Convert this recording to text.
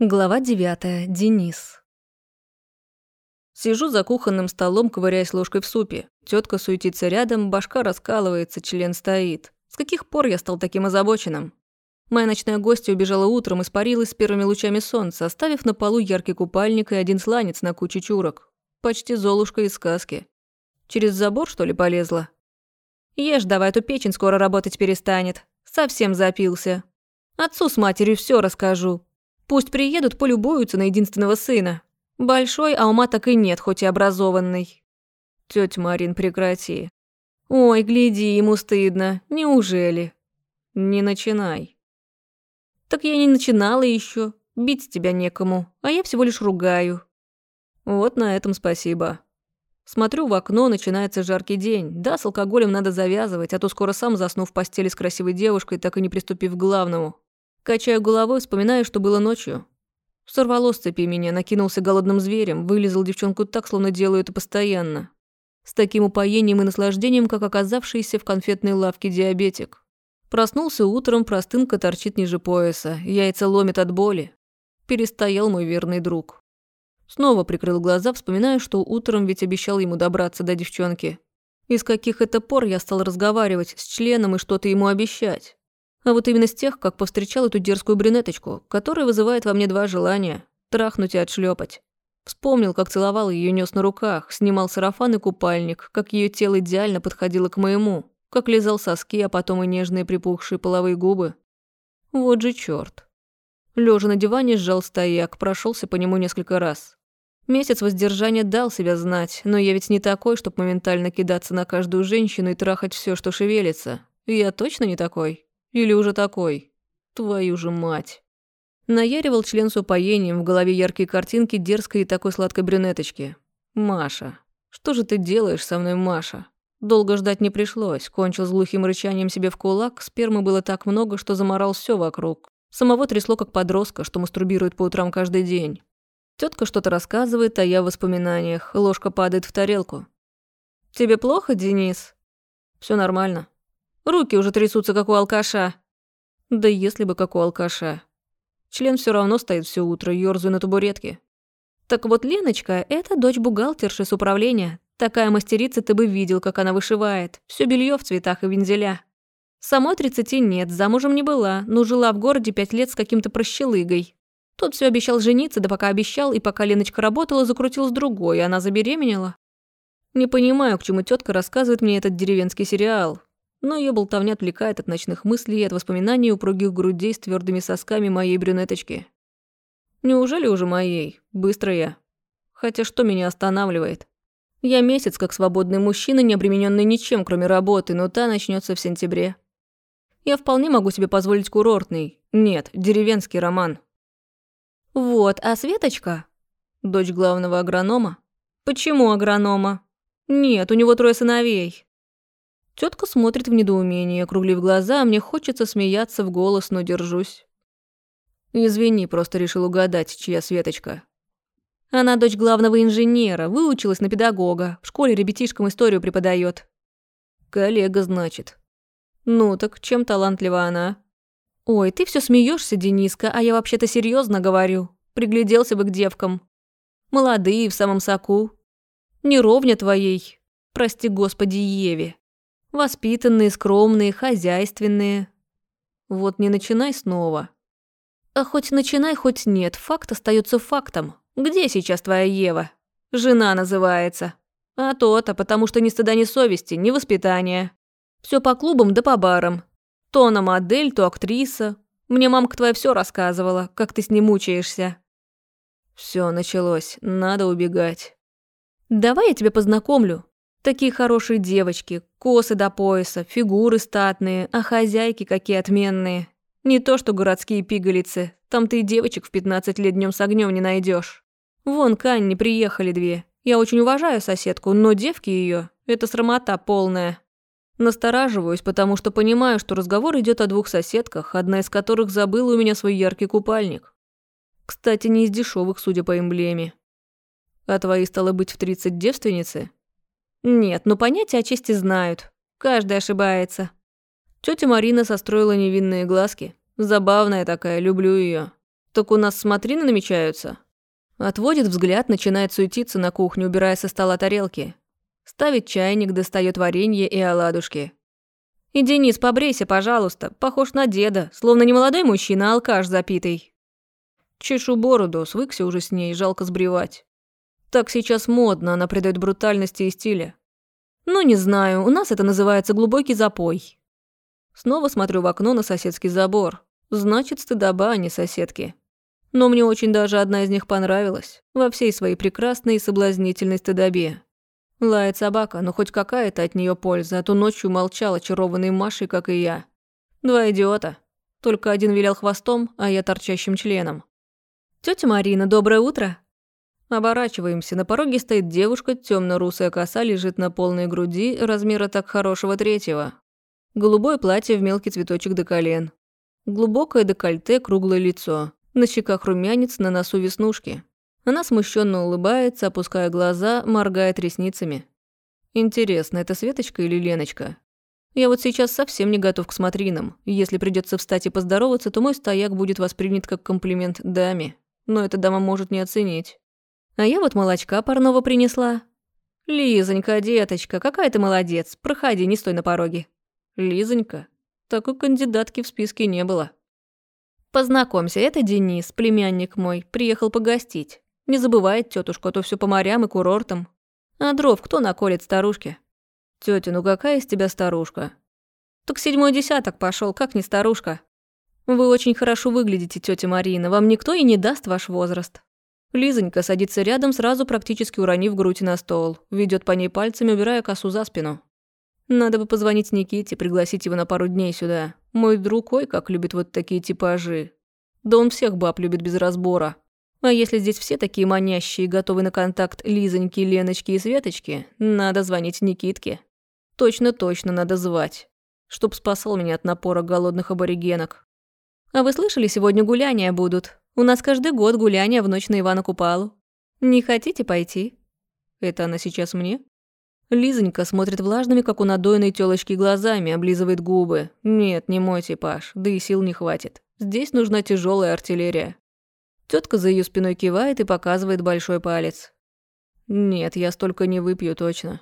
Глава 9. Денис. Сижу за кухонным столом, ковыряясь ложкой в супе. Тетка суетится рядом, башка раскалывается, член стоит. С каких пор я стал таким озабоченным? Моя ночная гостья убежала утром, испарилась с первыми лучами солнца, оставив на полу яркий купальник и один сланец на куче чурок. Почти золушка из сказки. Через забор, что ли, полезла? Ешь давай, эту печень скоро работать перестанет. Совсем запился. Отцу с матерью все расскажу, Пусть приедут, полюбуются на единственного сына. Большой, а ума так и нет, хоть и образованный. Тётя Марин, прекрати. Ой, гляди, ему стыдно. Неужели? Не начинай. Так я не начинала еще. Бить тебя некому, а я всего лишь ругаю. Вот на этом спасибо. Смотрю в окно, начинается жаркий день. Да, с алкоголем надо завязывать, а то скоро сам засну в постели с красивой девушкой, так и не приступив к главному. Качаю головой, вспоминаю, что было ночью. Сорвало с цепи меня, накинулся голодным зверем, вылезал девчонку так, словно делаю это постоянно. С таким упоением и наслаждением, как оказавшийся в конфетной лавке диабетик. Проснулся утром, простынка торчит ниже пояса, яйца ломит от боли. Перестоял мой верный друг. Снова прикрыл глаза, вспоминая, что утром ведь обещал ему добраться до девчонки. Из каких это пор я стал разговаривать с членом и что-то ему обещать. А вот именно с тех, как повстречал эту дерзкую брюнеточку, которая вызывает во мне два желания – трахнуть и отшлепать. Вспомнил, как целовал ее нес на руках, снимал сарафан и купальник, как ее тело идеально подходило к моему, как лизал соски, а потом и нежные припухшие половые губы. Вот же черт. Лежа на диване, сжал стояк, прошелся по нему несколько раз. Месяц воздержания дал себя знать, но я ведь не такой, чтобы моментально кидаться на каждую женщину и трахать все, что шевелится. Я точно не такой. Или уже такой? Твою же мать. Наяривал член с упоением, в голове яркие картинки дерзкой и такой сладкой брюнеточки. Маша. Что же ты делаешь со мной, Маша? Долго ждать не пришлось. Кончил с глухим рычанием себе в кулак, спермы было так много, что заморал все вокруг. Самого трясло как подростка, что мастурбирует по утрам каждый день. Тетка что-то рассказывает, а я в воспоминаниях. Ложка падает в тарелку. «Тебе плохо, Денис?» Все нормально. Руки уже трясутся, как у алкаша. Да если бы как у алкаша. Член все равно стоит все утро, ёрзаю на табуретке. Так вот, Леночка – это дочь бухгалтерши с управления. Такая мастерица ты бы видел, как она вышивает. Все белье в цветах и вензеля. Самой тридцати нет, замужем не была, но жила в городе пять лет с каким-то прощелыгой. Тот все обещал жениться, да пока обещал, и пока Леночка работала, закрутил другой, и она забеременела. Не понимаю, к чему тетка рассказывает мне этот деревенский сериал но ее болтовня отвлекает от ночных мыслей и от воспоминаний упругих грудей с твердыми сосками моей брюнеточки. Неужели уже моей? Быстро я. Хотя что меня останавливает? Я месяц как свободный мужчина, не обремененный ничем, кроме работы, но та начнется в сентябре. Я вполне могу себе позволить курортный, нет, деревенский роман. Вот, а Светочка? Дочь главного агронома? Почему агронома? Нет, у него трое сыновей. Тетка смотрит в недоумении, округлив глаза, а мне хочется смеяться в голос, но держусь. Извини, просто решил угадать, чья Светочка. Она дочь главного инженера, выучилась на педагога, в школе ребятишкам историю преподает. Коллега, значит. Ну так чем талантлива она? Ой, ты все смеешься, Дениска, а я вообще-то серьезно говорю. Пригляделся бы к девкам. Молодые, в самом соку. Не ровня твоей, прости господи, Еве. Воспитанные, скромные, хозяйственные. Вот не начинай снова. А хоть начинай, хоть нет, факт остается фактом. Где сейчас твоя Ева? Жена называется. А то-то, потому что ни стыда, ни совести, ни воспитания. Все по клубам да по барам. То она модель, то актриса. Мне мамка твоя все рассказывала, как ты с ним мучаешься. Все началось, надо убегать. Давай я тебя познакомлю. Такие хорошие девочки, косы до пояса, фигуры статные, а хозяйки какие отменные. Не то что городские пигалицы, там ты и девочек в 15 лет днем с огнем не найдешь. Вон к Анне приехали две. Я очень уважаю соседку, но девки ее это срамота полная. Настораживаюсь, потому что понимаю, что разговор идет о двух соседках, одна из которых забыла у меня свой яркий купальник. Кстати, не из дешевых, судя по эмблеме. А твои, стало быть, в 30 девственницы? Нет, ну понятия о чести знают. Каждый ошибается. Тетя Марина состроила невинные глазки. Забавная такая, люблю ее. Так у нас смотрины намечаются. Отводит взгляд, начинает суетиться на кухне, убирая со стола тарелки. Ставит чайник, достает варенье и оладушки. «И, Денис, побрейся, пожалуйста. Похож на деда, словно не молодой мужчина, а алкаш запитый». Чешу бороду, свыкся уже с ней, жалко сбривать. Так сейчас модно, она придает брутальности и стиля. Ну, не знаю, у нас это называется глубокий запой. Снова смотрю в окно на соседский забор. Значит, стыдоба, а не соседки. Но мне очень даже одна из них понравилась. Во всей своей прекрасной и соблазнительной стыдобе. Лает собака, но хоть какая-то от нее польза, а то ночью молчал очарованный Машей, как и я. Два идиота. Только один вилял хвостом, а я торчащим членом. Тетя Марина, доброе утро!» Оборачиваемся. На пороге стоит девушка, темно-русая коса лежит на полной груди, размера так хорошего третьего. Голубое платье в мелкий цветочек до колен. Глубокое декольте, круглое лицо. На щеках румянец, на носу веснушки. Она смущенно улыбается, опуская глаза, моргает ресницами. Интересно, это Светочка или Леночка? Я вот сейчас совсем не готов к смотринам. Если придется встать и поздороваться, то мой стояк будет воспринят как комплимент даме. Но эта дама может не оценить. А я вот молочка парного принесла. Лизонька, деточка, какая ты молодец. Проходи, не стой на пороге. Лизонька? Такой кандидатки в списке не было. Познакомься, это Денис, племянник мой, приехал погостить. Не забывает тетушка, а то все по морям и курортам. А дров кто наколет старушке? Тетя, ну какая из тебя старушка? Так седьмой десяток пошел, как не старушка. Вы очень хорошо выглядите, тетя Марина, вам никто и не даст ваш возраст. Лизонька садится рядом, сразу практически уронив грудь на стол. Ведет по ней пальцами, убирая косу за спину. Надо бы позвонить Никите, пригласить его на пару дней сюда. Мой друг, ой, как любит вот такие типажи. Да он всех баб любит без разбора. А если здесь все такие манящие, готовы на контакт Лизоньки, Леночки и Светочки, надо звонить Никитке. Точно-точно надо звать. Чтоб спасал меня от напора голодных аборигенок. А вы слышали, сегодня гуляния будут? У нас каждый год гуляния в ночь на Ивана Купалу. Не хотите пойти? Это она сейчас мне? Лизонька смотрит влажными, как у надойной тёлочки, глазами, облизывает губы. Нет, не мой типаж, да и сил не хватит. Здесь нужна тяжелая артиллерия. Тетка за ее спиной кивает и показывает большой палец. Нет, я столько не выпью точно.